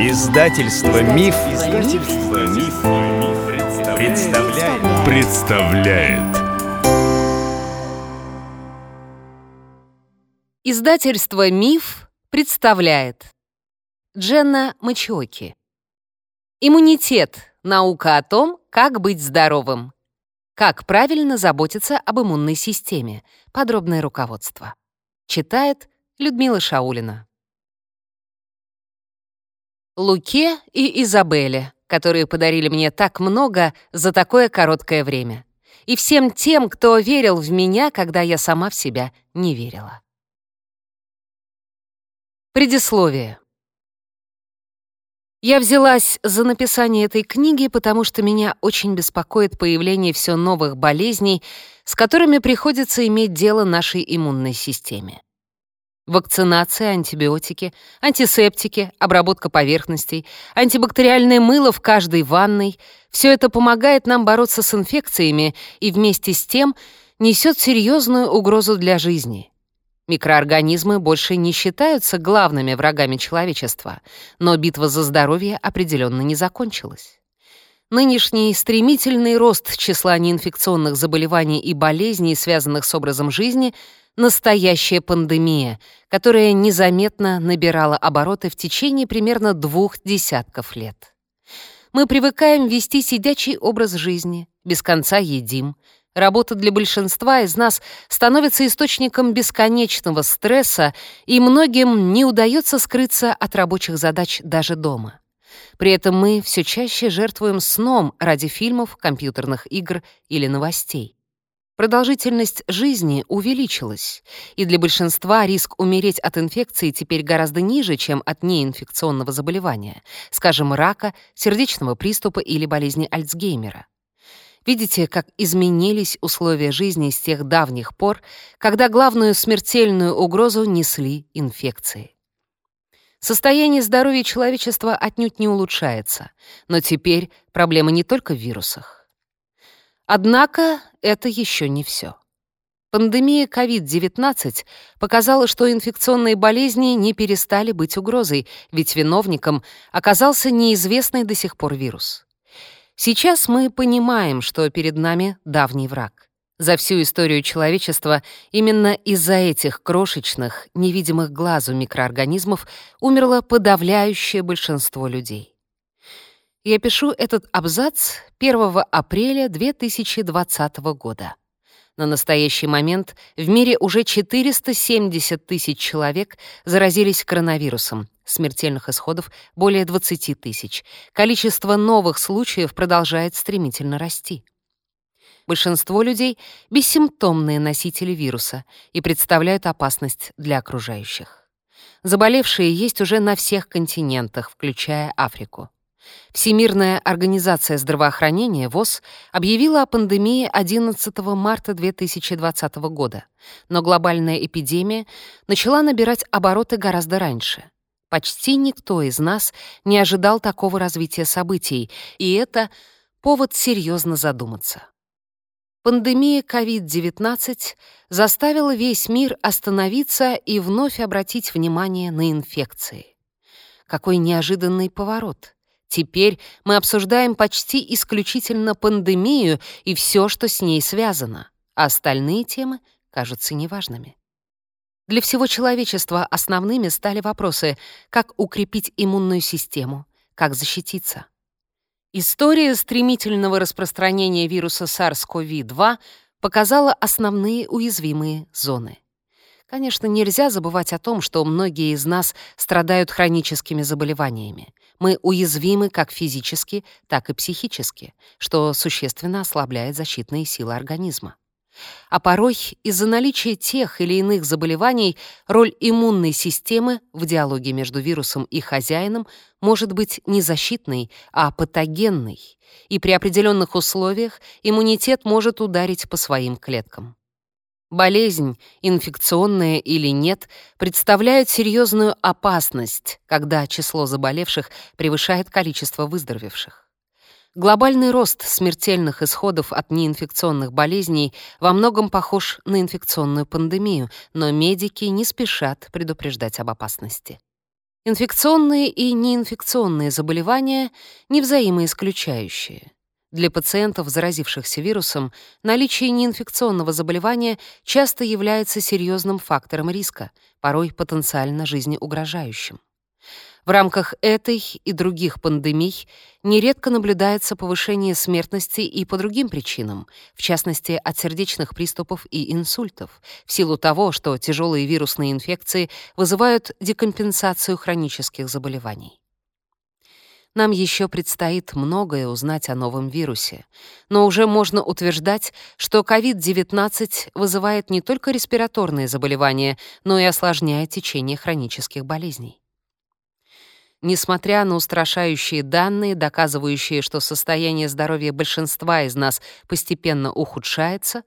Издательство Миф, Издательство Миф, представляет. представляет. Издательство Миф представляет. Дженна Мачоки. Иммунитет. Наука о том, как быть здоровым. Как правильно заботиться об иммунной системе. Подробное руководство. Читает Людмила Шаулина. Луке и Изабелле, которые подарили мне так много за такое короткое время. И всем тем, кто верил в меня, когда я сама в себя не верила. Предисловие. Я взялась за написание этой книги, потому что меня очень беспокоит появление все новых болезней, с которыми приходится иметь дело нашей иммунной системе. Вакцинация, антибиотики, антисептики, обработка поверхностей, антибактериальное мыло в каждой ванной — все это помогает нам бороться с инфекциями и вместе с тем несет серьезную угрозу для жизни. Микроорганизмы больше не считаются главными врагами человечества, но битва за здоровье определенно не закончилась. Нынешний стремительный рост числа неинфекционных заболеваний и болезней, связанных с образом жизни — настоящая пандемия, которая незаметно набирала обороты в течение примерно двух десятков лет. Мы привыкаем вести сидячий образ жизни, без конца едим. Работа для большинства из нас становится источником бесконечного стресса, и многим не удается скрыться от рабочих задач даже дома. При этом мы все чаще жертвуем сном ради фильмов, компьютерных игр или новостей. Продолжительность жизни увеличилась, и для большинства риск умереть от инфекции теперь гораздо ниже, чем от неинфекционного заболевания, скажем, рака, сердечного приступа или болезни Альцгеймера. Видите, как изменились условия жизни с тех давних пор, когда главную смертельную угрозу несли инфекции. Состояние здоровья человечества отнюдь не улучшается, но теперь проблема не только в вирусах. Однако это еще не все. Пандемия COVID-19 показала, что инфекционные болезни не перестали быть угрозой, ведь виновником оказался неизвестный до сих пор вирус. Сейчас мы понимаем, что перед нами давний враг. За всю историю человечества именно из-за этих крошечных, невидимых глазу микроорганизмов умерло подавляющее большинство людей. Я пишу этот абзац 1 апреля 2020 года. На настоящий момент в мире уже 470 тысяч человек заразились коронавирусом, смертельных исходов более 20 тысяч. Количество новых случаев продолжает стремительно расти. Большинство людей — бессимптомные носители вируса и представляют опасность для окружающих. Заболевшие есть уже на всех континентах, включая Африку. Всемирная организация здравоохранения ВОЗ объявила о пандемии 11 марта 2020 года, но глобальная эпидемия начала набирать обороты гораздо раньше. Почти никто из нас не ожидал такого развития событий, и это повод серьезно задуматься. Пандемия COVID-19 заставила весь мир остановиться и вновь обратить внимание на инфекции. Какой неожиданный поворот — Теперь мы обсуждаем почти исключительно пандемию и все, что с ней связано, а остальные темы кажутся неважными. Для всего человечества основными стали вопросы, как укрепить иммунную систему, как защититься. История стремительного распространения вируса SARS-CoV-2 показала основные уязвимые зоны. Конечно, нельзя забывать о том, что многие из нас страдают хроническими заболеваниями. Мы уязвимы как физически, так и психически, что существенно ослабляет защитные силы организма. А порой из-за наличия тех или иных заболеваний роль иммунной системы в диалоге между вирусом и хозяином может быть не защитной, а патогенной, и при определенных условиях иммунитет может ударить по своим клеткам. Болезнь, инфекционная или нет, представляет серьезную опасность, когда число заболевших превышает количество выздоровевших. Глобальный рост смертельных исходов от неинфекционных болезней во многом похож на инфекционную пандемию, но медики не спешат предупреждать об опасности. Инфекционные и неинфекционные заболевания не взаимоисключающие. Для пациентов, заразившихся вирусом, наличие неинфекционного заболевания часто является серьезным фактором риска, порой потенциально жизнеугрожающим. В рамках этой и других пандемий нередко наблюдается повышение смертности и по другим причинам, в частности, от сердечных приступов и инсультов, в силу того, что тяжелые вирусные инфекции вызывают декомпенсацию хронических заболеваний. Нам еще предстоит многое узнать о новом вирусе, но уже можно утверждать, что COVID-19 вызывает не только респираторные заболевания, но и осложняет течение хронических болезней. Несмотря на устрашающие данные, доказывающие, что состояние здоровья большинства из нас постепенно ухудшается,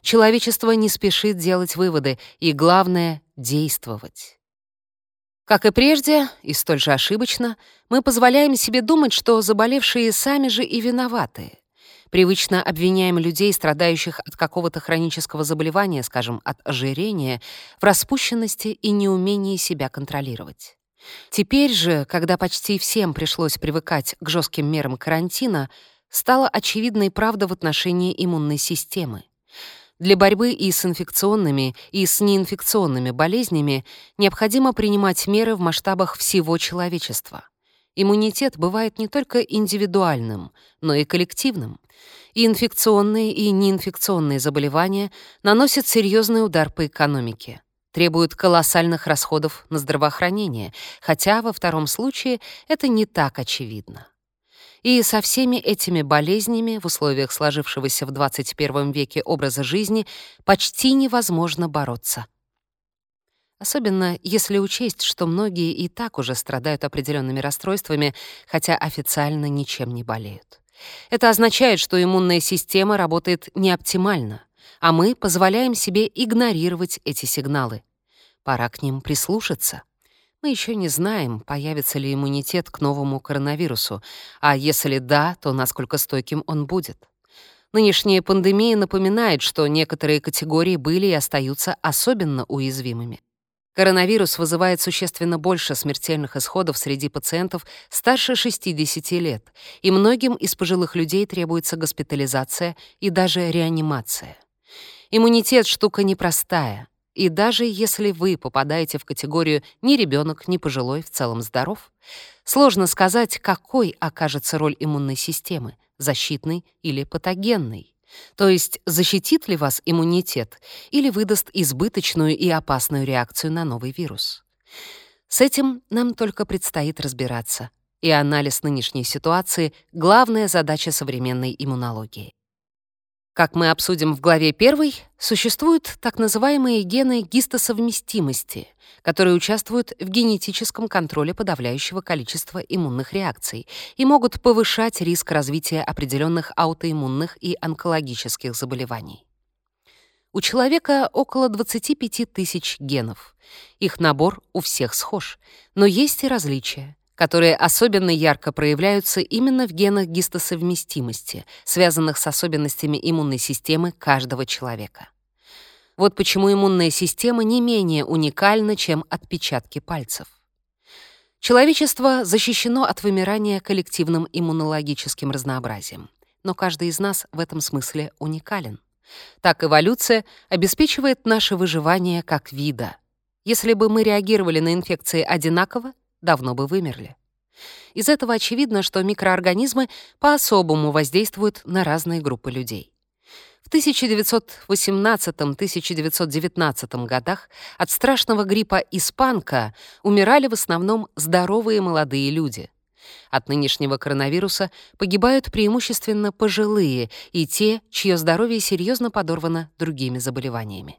человечество не спешит делать выводы и, главное, действовать. Как и прежде, и столь же ошибочно, мы позволяем себе думать, что заболевшие сами же и виноваты. Привычно обвиняем людей, страдающих от какого-то хронического заболевания, скажем, от ожирения, в распущенности и неумении себя контролировать. Теперь же, когда почти всем пришлось привыкать к жестким мерам карантина, стала очевидной правда в отношении иммунной системы. Для борьбы и с инфекционными, и с неинфекционными болезнями необходимо принимать меры в масштабах всего человечества. Иммунитет бывает не только индивидуальным, но и коллективным. И инфекционные, и неинфекционные заболевания наносят серьезный удар по экономике требуют колоссальных расходов на здравоохранение, хотя во втором случае это не так очевидно. И со всеми этими болезнями в условиях сложившегося в 21 веке образа жизни почти невозможно бороться. Особенно если учесть, что многие и так уже страдают определенными расстройствами, хотя официально ничем не болеют. Это означает, что иммунная система работает неоптимально — а мы позволяем себе игнорировать эти сигналы. Пора к ним прислушаться. Мы еще не знаем, появится ли иммунитет к новому коронавирусу, а если да, то насколько стойким он будет. Нынешняя пандемия напоминает, что некоторые категории были и остаются особенно уязвимыми. Коронавирус вызывает существенно больше смертельных исходов среди пациентов старше 60 лет, и многим из пожилых людей требуется госпитализация и даже реанимация. Иммунитет — штука непростая, и даже если вы попадаете в категорию «ни ребенок, ни пожилой, в целом здоров», сложно сказать, какой окажется роль иммунной системы — защитной или патогенной. То есть защитит ли вас иммунитет или выдаст избыточную и опасную реакцию на новый вирус. С этим нам только предстоит разбираться, и анализ нынешней ситуации — главная задача современной иммунологии. Как мы обсудим в главе 1, существуют так называемые гены гистосовместимости, которые участвуют в генетическом контроле подавляющего количества иммунных реакций и могут повышать риск развития определенных аутоиммунных и онкологических заболеваний. У человека около 25 тысяч генов. Их набор у всех схож, но есть и различия которые особенно ярко проявляются именно в генах гистосовместимости, связанных с особенностями иммунной системы каждого человека. Вот почему иммунная система не менее уникальна, чем отпечатки пальцев. Человечество защищено от вымирания коллективным иммунологическим разнообразием, но каждый из нас в этом смысле уникален. Так эволюция обеспечивает наше выживание как вида. Если бы мы реагировали на инфекции одинаково, давно бы вымерли. Из этого очевидно, что микроорганизмы по-особому воздействуют на разные группы людей. В 1918-1919 годах от страшного гриппа испанка умирали в основном здоровые молодые люди. От нынешнего коронавируса погибают преимущественно пожилые и те, чье здоровье серьезно подорвано другими заболеваниями.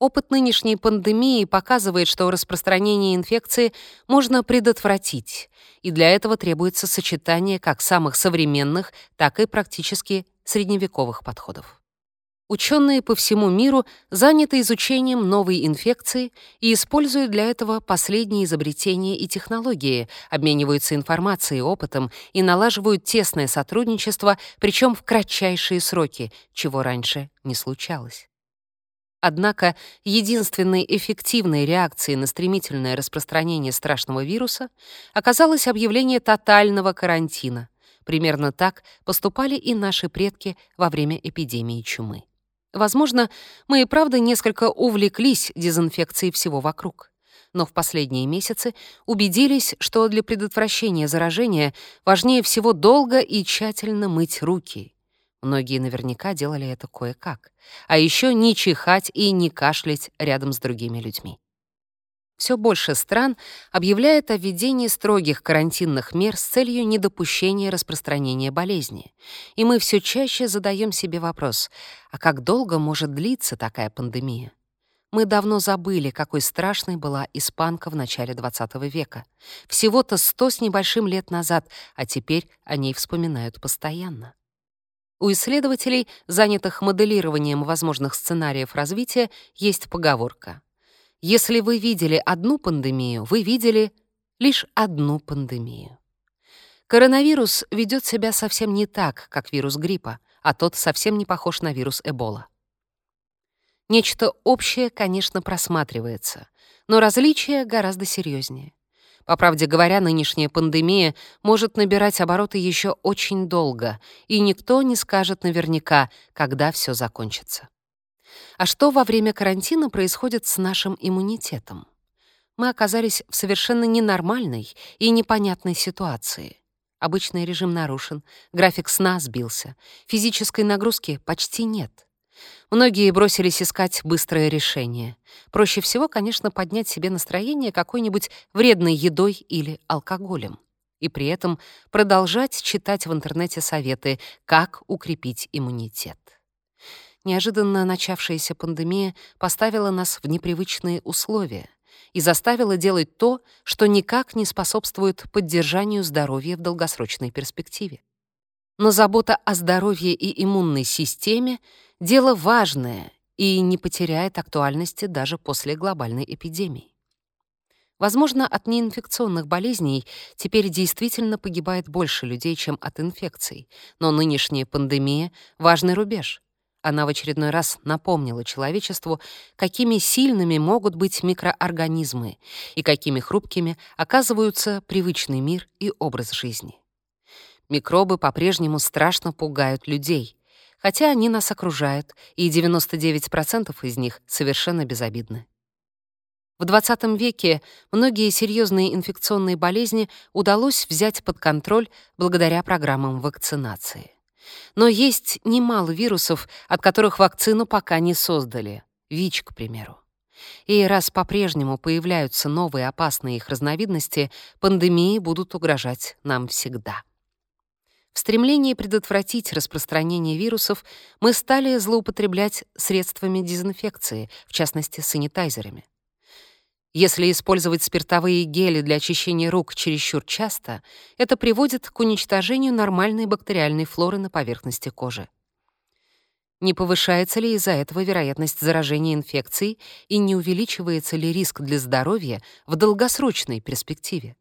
Опыт нынешней пандемии показывает, что распространение инфекции можно предотвратить, и для этого требуется сочетание как самых современных, так и практически средневековых подходов. Ученые по всему миру заняты изучением новой инфекции и используют для этого последние изобретения и технологии, обмениваются информацией и опытом и налаживают тесное сотрудничество, причем в кратчайшие сроки, чего раньше не случалось. Однако единственной эффективной реакцией на стремительное распространение страшного вируса оказалось объявление тотального карантина. Примерно так поступали и наши предки во время эпидемии чумы. Возможно, мы и правда несколько увлеклись дезинфекцией всего вокруг. Но в последние месяцы убедились, что для предотвращения заражения важнее всего долго и тщательно мыть руки. Многие наверняка делали это кое-как. А еще не чихать и не кашлять рядом с другими людьми. Все больше стран объявляет о введении строгих карантинных мер с целью недопущения распространения болезни. И мы все чаще задаем себе вопрос, а как долго может длиться такая пандемия? Мы давно забыли, какой страшной была испанка в начале XX века. Всего-то сто с небольшим лет назад, а теперь о ней вспоминают постоянно. У исследователей, занятых моделированием возможных сценариев развития, есть поговорка. Если вы видели одну пандемию, вы видели лишь одну пандемию. Коронавирус ведет себя совсем не так, как вирус гриппа, а тот совсем не похож на вирус Эбола. Нечто общее, конечно, просматривается, но различия гораздо серьезнее. По правде говоря, нынешняя пандемия может набирать обороты еще очень долго, и никто не скажет наверняка, когда все закончится. А что во время карантина происходит с нашим иммунитетом? Мы оказались в совершенно ненормальной и непонятной ситуации. Обычный режим нарушен, график сна сбился, физической нагрузки почти нет — Многие бросились искать быстрое решение. Проще всего, конечно, поднять себе настроение какой-нибудь вредной едой или алкоголем. И при этом продолжать читать в интернете советы, как укрепить иммунитет. Неожиданно начавшаяся пандемия поставила нас в непривычные условия и заставила делать то, что никак не способствует поддержанию здоровья в долгосрочной перспективе. Но забота о здоровье и иммунной системе — дело важное и не потеряет актуальности даже после глобальной эпидемии. Возможно, от неинфекционных болезней теперь действительно погибает больше людей, чем от инфекций, но нынешняя пандемия — важный рубеж. Она в очередной раз напомнила человечеству, какими сильными могут быть микроорганизмы и какими хрупкими оказываются привычный мир и образ жизни. Микробы по-прежнему страшно пугают людей, хотя они нас окружают, и 99% из них совершенно безобидны. В 20 веке многие серьезные инфекционные болезни удалось взять под контроль благодаря программам вакцинации. Но есть немало вирусов, от которых вакцину пока не создали. ВИЧ, к примеру. И раз по-прежнему появляются новые опасные их разновидности, пандемии будут угрожать нам всегда. В стремлении предотвратить распространение вирусов мы стали злоупотреблять средствами дезинфекции, в частности, санитайзерами. Если использовать спиртовые гели для очищения рук чересчур часто, это приводит к уничтожению нормальной бактериальной флоры на поверхности кожи. Не повышается ли из-за этого вероятность заражения инфекцией и не увеличивается ли риск для здоровья в долгосрочной перспективе?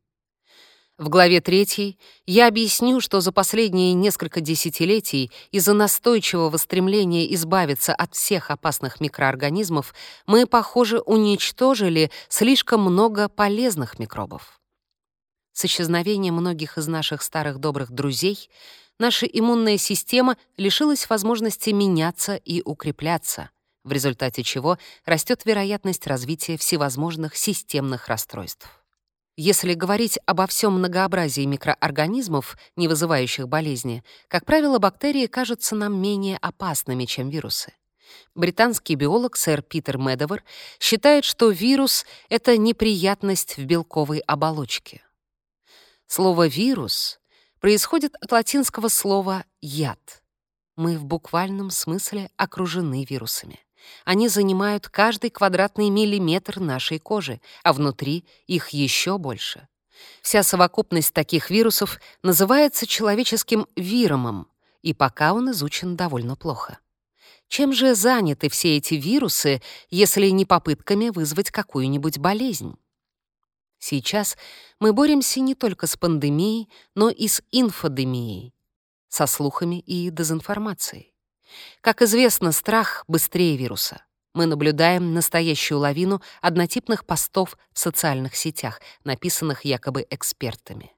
В главе 3 я объясню, что за последние несколько десятилетий из-за настойчивого стремления избавиться от всех опасных микроорганизмов мы, похоже, уничтожили слишком много полезных микробов. С исчезновением многих из наших старых добрых друзей наша иммунная система лишилась возможности меняться и укрепляться, в результате чего растет вероятность развития всевозможных системных расстройств. Если говорить обо всем многообразии микроорганизмов, не вызывающих болезни, как правило, бактерии кажутся нам менее опасными, чем вирусы. Британский биолог сэр Питер Медовер считает, что вирус — это неприятность в белковой оболочке. Слово «вирус» происходит от латинского слова «яд». Мы в буквальном смысле окружены вирусами. Они занимают каждый квадратный миллиметр нашей кожи, а внутри их еще больше. Вся совокупность таких вирусов называется человеческим виромом, и пока он изучен довольно плохо. Чем же заняты все эти вирусы, если не попытками вызвать какую-нибудь болезнь? Сейчас мы боремся не только с пандемией, но и с инфодемией, со слухами и дезинформацией. Как известно, страх быстрее вируса. Мы наблюдаем настоящую лавину однотипных постов в социальных сетях, написанных якобы экспертами.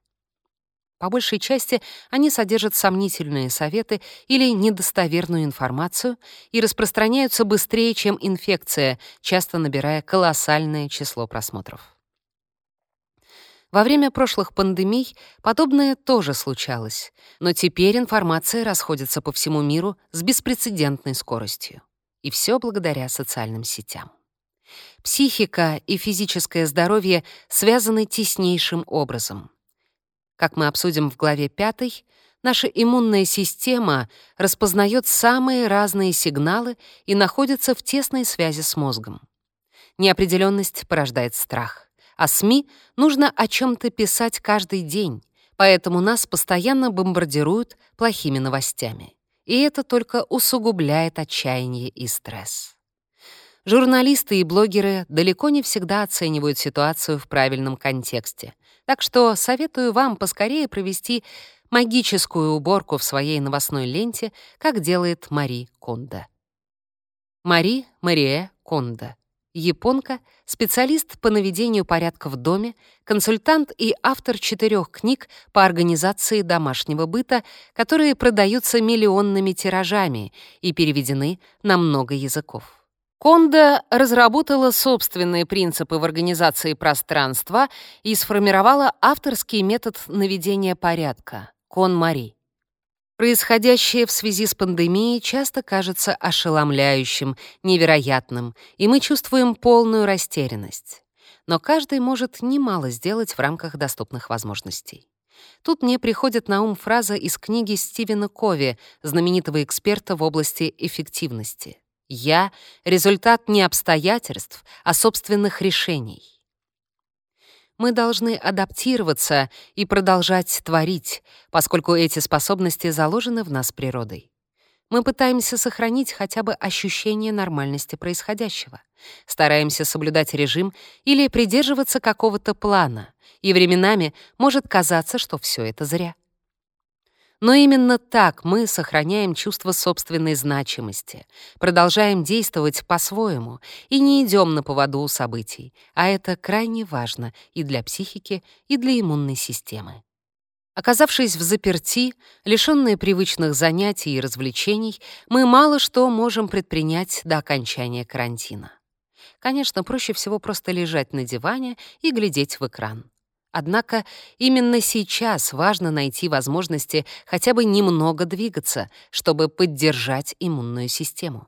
По большей части они содержат сомнительные советы или недостоверную информацию и распространяются быстрее, чем инфекция, часто набирая колоссальное число просмотров. Во время прошлых пандемий подобное тоже случалось, но теперь информация расходится по всему миру с беспрецедентной скоростью. И все благодаря социальным сетям. Психика и физическое здоровье связаны теснейшим образом. Как мы обсудим в главе 5, наша иммунная система распознает самые разные сигналы и находится в тесной связи с мозгом. Неопределенность порождает страх а СМИ нужно о чем-то писать каждый день, поэтому нас постоянно бомбардируют плохими новостями. И это только усугубляет отчаяние и стресс. Журналисты и блогеры далеко не всегда оценивают ситуацию в правильном контексте, так что советую вам поскорее провести магическую уборку в своей новостной ленте, как делает Мари Кондо. Мари Мария Кондо Японка, специалист по наведению порядка в доме, консультант и автор четырех книг по организации домашнего быта, которые продаются миллионными тиражами и переведены на много языков. Конда разработала собственные принципы в организации пространства и сформировала авторский метод наведения порядка — Кон-Мари. Происходящее в связи с пандемией часто кажется ошеломляющим, невероятным, и мы чувствуем полную растерянность. Но каждый может немало сделать в рамках доступных возможностей. Тут мне приходит на ум фраза из книги Стивена Кови, знаменитого эксперта в области эффективности. «Я — результат не обстоятельств, а собственных решений» мы должны адаптироваться и продолжать творить, поскольку эти способности заложены в нас природой. Мы пытаемся сохранить хотя бы ощущение нормальности происходящего, стараемся соблюдать режим или придерживаться какого-то плана, и временами может казаться, что все это зря. Но именно так мы сохраняем чувство собственной значимости, продолжаем действовать по-своему и не идем на поводу у событий, а это крайне важно и для психики, и для иммунной системы. Оказавшись в заперти, лишённые привычных занятий и развлечений, мы мало что можем предпринять до окончания карантина. Конечно, проще всего просто лежать на диване и глядеть в экран. Однако именно сейчас важно найти возможности хотя бы немного двигаться, чтобы поддержать иммунную систему.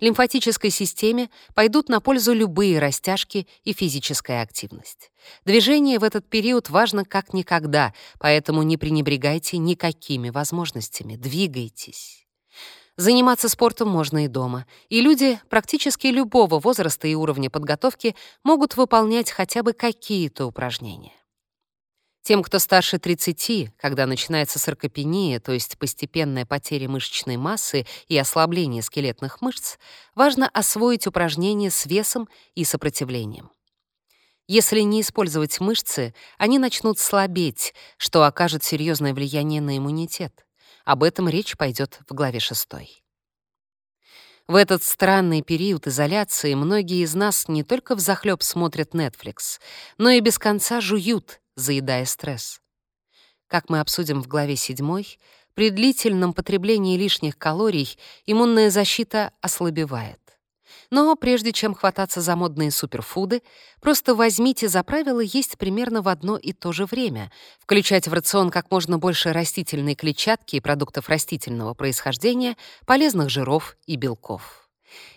Лимфатической системе пойдут на пользу любые растяжки и физическая активность. Движение в этот период важно как никогда, поэтому не пренебрегайте никакими возможностями, двигайтесь. Заниматься спортом можно и дома, и люди практически любого возраста и уровня подготовки могут выполнять хотя бы какие-то упражнения. Тем, кто старше 30, когда начинается саркопения, то есть постепенная потеря мышечной массы и ослабление скелетных мышц, важно освоить упражнения с весом и сопротивлением. Если не использовать мышцы, они начнут слабеть, что окажет серьезное влияние на иммунитет. Об этом речь пойдет в главе 6. В этот странный период изоляции многие из нас не только взахлёб смотрят Netflix, но и без конца жуют, заедая стресс. Как мы обсудим в главе 7, при длительном потреблении лишних калорий иммунная защита ослабевает. Но прежде чем хвататься за модные суперфуды, просто возьмите за правило есть примерно в одно и то же время, включать в рацион как можно больше растительной клетчатки и продуктов растительного происхождения, полезных жиров и белков.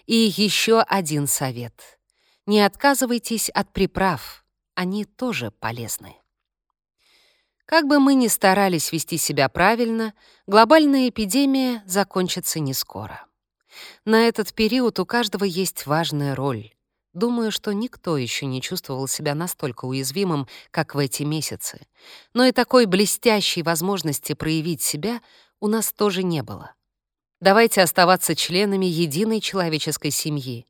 И еще один совет. Не отказывайтесь от приправ, они тоже полезны. Как бы мы ни старались вести себя правильно, глобальная эпидемия закончится не скоро. На этот период у каждого есть важная роль. Думаю, что никто еще не чувствовал себя настолько уязвимым, как в эти месяцы. Но и такой блестящей возможности проявить себя у нас тоже не было. Давайте оставаться членами единой человеческой семьи.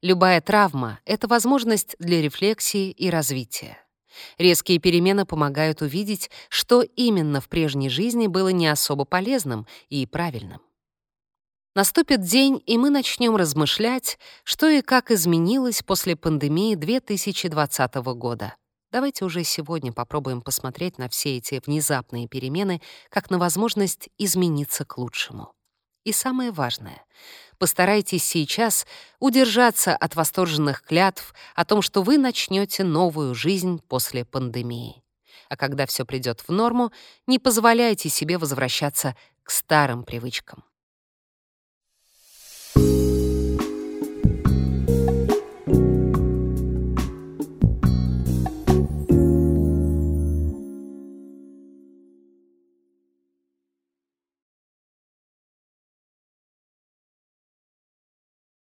Любая травма — это возможность для рефлексии и развития. Резкие перемены помогают увидеть, что именно в прежней жизни было не особо полезным и правильным. Наступит день, и мы начнем размышлять, что и как изменилось после пандемии 2020 года. Давайте уже сегодня попробуем посмотреть на все эти внезапные перемены как на возможность измениться к лучшему. И самое важное — постарайтесь сейчас удержаться от восторженных клятв о том, что вы начнете новую жизнь после пандемии. А когда все придет в норму, не позволяйте себе возвращаться к старым привычкам.